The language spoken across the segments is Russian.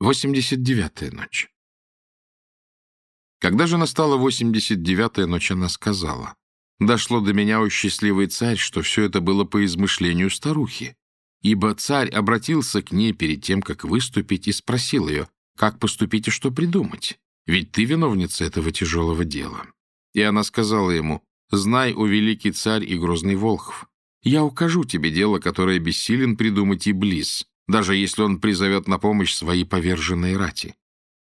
89-я ночь. Когда же настала 89-я ночь, она сказала, «Дошло до меня, о счастливый царь, что все это было по измышлению старухи, ибо царь обратился к ней перед тем, как выступить, и спросил ее, как поступить и что придумать, ведь ты виновница этого тяжелого дела». И она сказала ему, «Знай, о великий царь и грозный Волхв, я укажу тебе дело, которое бессилен придумать и близ, даже если он призовет на помощь свои поверженные рати.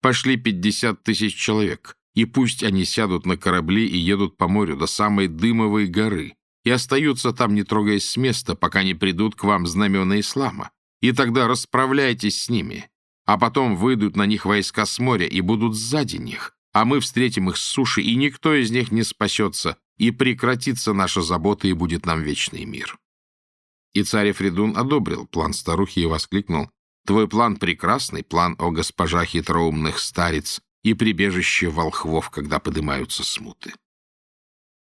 Пошли пятьдесят тысяч человек, и пусть они сядут на корабли и едут по морю до самой Дымовой горы и остаются там, не трогаясь с места, пока не придут к вам знамена ислама. И тогда расправляйтесь с ними, а потом выйдут на них войска с моря и будут сзади них, а мы встретим их с суши, и никто из них не спасется, и прекратится наша забота, и будет нам вечный мир. И царь Фридун одобрил план старухи и воскликнул. «Твой план прекрасный, план о госпожа хитроумных старец и прибежище волхвов, когда поднимаются смуты».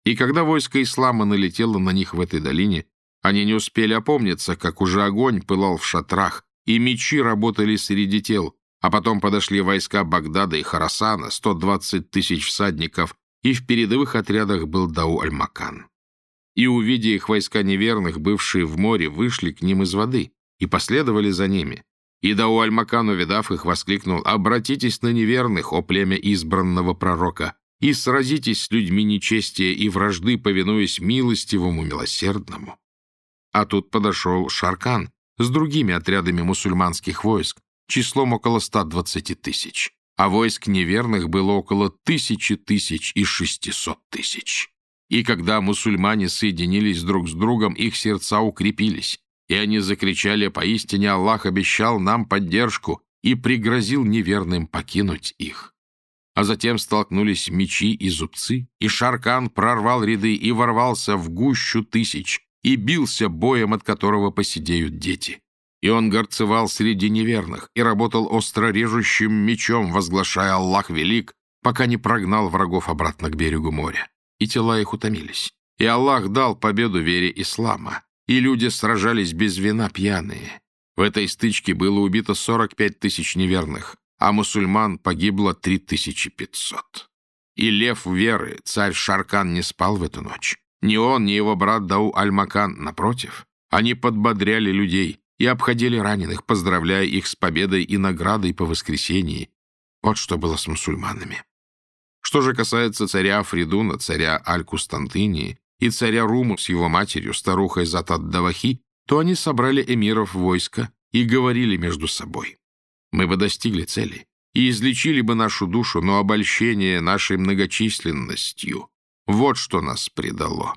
И когда войско ислама налетело на них в этой долине, они не успели опомниться, как уже огонь пылал в шатрах, и мечи работали среди тел, а потом подошли войска Багдада и Харасана, 120 тысяч всадников, и в передовых отрядах был Дау-Аль-Макан. И, увидя их войска неверных, бывшие в море, вышли к ним из воды и последовали за ними. И Дау-Аль-Макан, увидав их, воскликнул «Обратитесь на неверных, о племя избранного пророка, и сразитесь с людьми нечестия и вражды, повинуясь милостивому, милосердному». А тут подошел Шаркан с другими отрядами мусульманских войск, числом около 120 тысяч, а войск неверных было около тысячи тысяч и шестисот тысяч. И когда мусульмане соединились друг с другом, их сердца укрепились, и они закричали, «Поистине Аллах обещал нам поддержку и пригрозил неверным покинуть их». А затем столкнулись мечи и зубцы, и Шаркан прорвал ряды и ворвался в гущу тысяч, и бился боем, от которого посидеют дети. И он горцевал среди неверных и работал остро режущим мечом, возглашая «Аллах велик», пока не прогнал врагов обратно к берегу моря и тела их утомились. И Аллах дал победу вере ислама, и люди сражались без вина пьяные. В этой стычке было убито 45 тысяч неверных, а мусульман погибло 3500. И лев веры, царь Шаркан, не спал в эту ночь. Ни он, ни его брат Дау Аль-Макан, напротив. Они подбодряли людей и обходили раненых, поздравляя их с победой и наградой по воскресении. Вот что было с мусульманами. Что же касается царя Фридуна, царя Аль-Кустантынии и царя Руму с его матерью, старухой Затад-Давахи, то они собрали эмиров войска и говорили между собой. Мы бы достигли цели и излечили бы нашу душу, но обольщение нашей многочисленностью — вот что нас предало.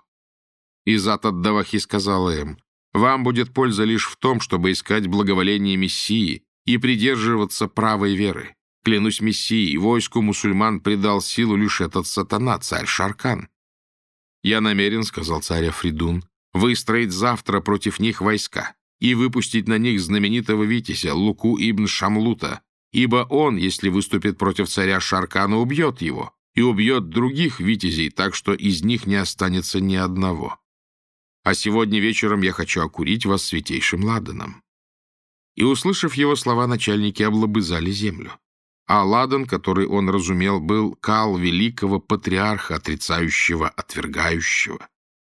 И Затад-Давахи сказала им, «Вам будет польза лишь в том, чтобы искать благоволение Мессии и придерживаться правой веры. Клянусь Мессией, войску мусульман придал силу лишь этот сатана, царь Шаркан. «Я намерен, — сказал царь Афридун, — выстроить завтра против них войска и выпустить на них знаменитого витязя Луку ибн Шамлута, ибо он, если выступит против царя Шаркана, убьет его и убьет других витязей, так что из них не останется ни одного. А сегодня вечером я хочу окурить вас святейшим ладаном». И, услышав его слова, начальники облобызали землю. А Ладан, который он разумел, был кал великого патриарха, отрицающего, отвергающего.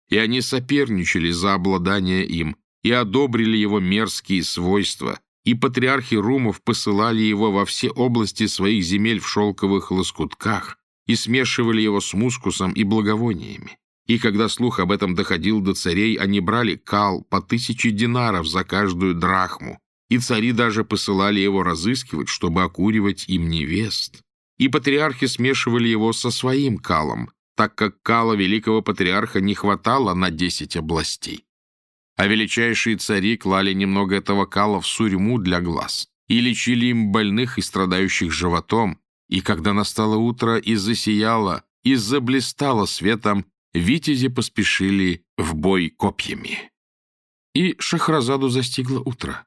И они соперничали за обладание им и одобрили его мерзкие свойства, и патриархи Румов посылали его во все области своих земель в шелковых лоскутках и смешивали его с мускусом и благовониями. И когда слух об этом доходил до царей, они брали кал по тысяче динаров за каждую драхму, и цари даже посылали его разыскивать, чтобы окуривать им невест. И патриархи смешивали его со своим калом, так как кала великого патриарха не хватало на десять областей. А величайшие цари клали немного этого кала в сурьму для глаз и лечили им больных и страдающих животом, и когда настало утро и засияло, и заблистало светом, витязи поспешили в бой копьями. И Шахразаду застигло утро